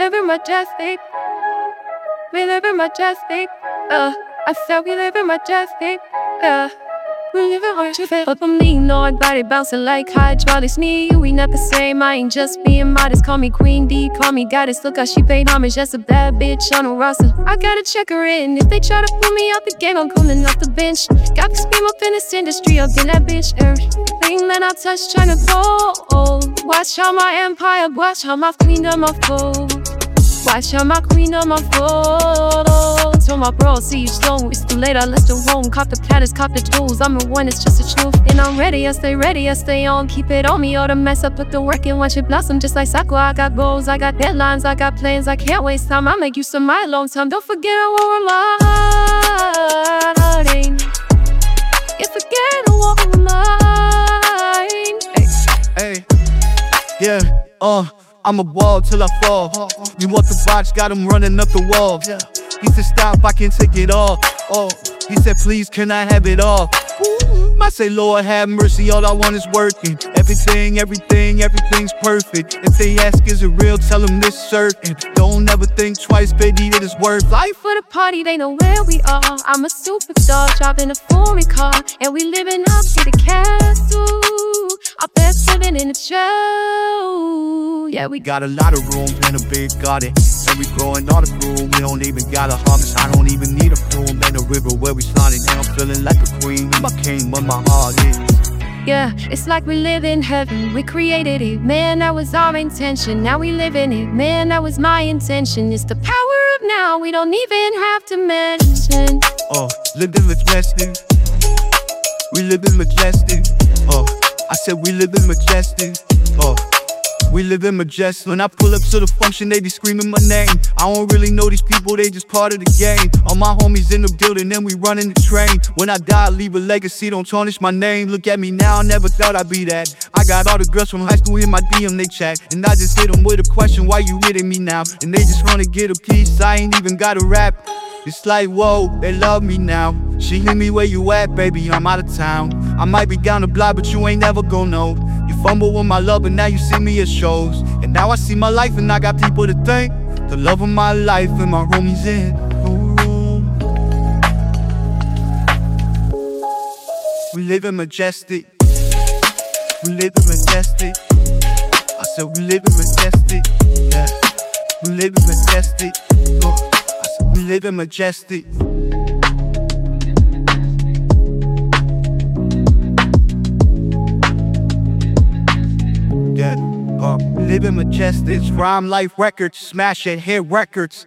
living majestic. We living majestic. Uh, I said we living majestic. Uh. We living majestic. Up on me, no, I got it bouncing like hydraulics. Me, we not the same. I ain't just being modest. Call me Queen D, call me Goddess. Look how she paid homage. Just a bad bitch on a roster. I gotta check her in. If they try to pull me out the game, I'm coming off the bench. Got the scream up in this industry, up in that bitch. Everything that I touch, tryna go. Watch how my empire, watch how my queendom unfold. Watch how my queendom unfold. Told my bro, see you slow. It's too late, I left the room. Cop the platters, cop the tools. I'm the one, it's just the truth. And I'm ready, I stay ready, I stay on. Keep it on me, all the mess. I put the work in, watch it blossom just like Sakura. I got goals, I got deadlines, I got plans. I can't waste time. I make use of my alone time. Don't forget I won't relying. Can't forget I won't relying. Hey, yeah, uh, I'm a wall till I fall. You want the box, got him running up the wall. He said, Stop, I can take it all. Oh, he said, Please, can I have it all? I say, Lord, have mercy, all I want is working. Everything, everything, everything's perfect. If they ask, is it real? Tell them this certain. Don't ever think twice, baby, it is worth life. for the party, they know where we are. I'm a superstar, driving a foreign car, and we living up to the castle. Our best in the show. Yeah, we Got a lot of room and a big garden. And we growing all the room. We don't even got a harvest. I don't even need a broom and a river where we started. Now I'm feeling like a queen. My king, but my heart is. Yeah, it's like we live in heaven. We created it, man. That was our intention. Now we live in it, man. That was my intention. It's the power of now. We don't even have to mention. Oh, living majestic. We living majestic. Oh, I said we live in majestic. Oh. We live in majestic. When I pull up to the function, they be screaming my name. I don't really know these people, they just part of the game. All my homies in the building, and we running the train. When I die, I leave a legacy, don't tarnish my name. Look at me now, I never thought I'd be that. I got all the girls from high school in my DM, they chat. And I just hit them with a question, why you hitting me now? And they just wanna get a piece, I ain't even got a rap. It's like, whoa, they love me now. She hit me where you at, baby, I'm out of town. I might be down the block, but you ain't never gonna know. You fumble with my love, but now you see me at shows. And now I see my life, and I got people to thank. The love of my life, and my homies in. We live in majestic. We live in majestic. I said, we live in majestic. Yeah. We live in majestic. Oh, I said, we live in majestic. Living majestic, rhyme life records, smash it, hit records.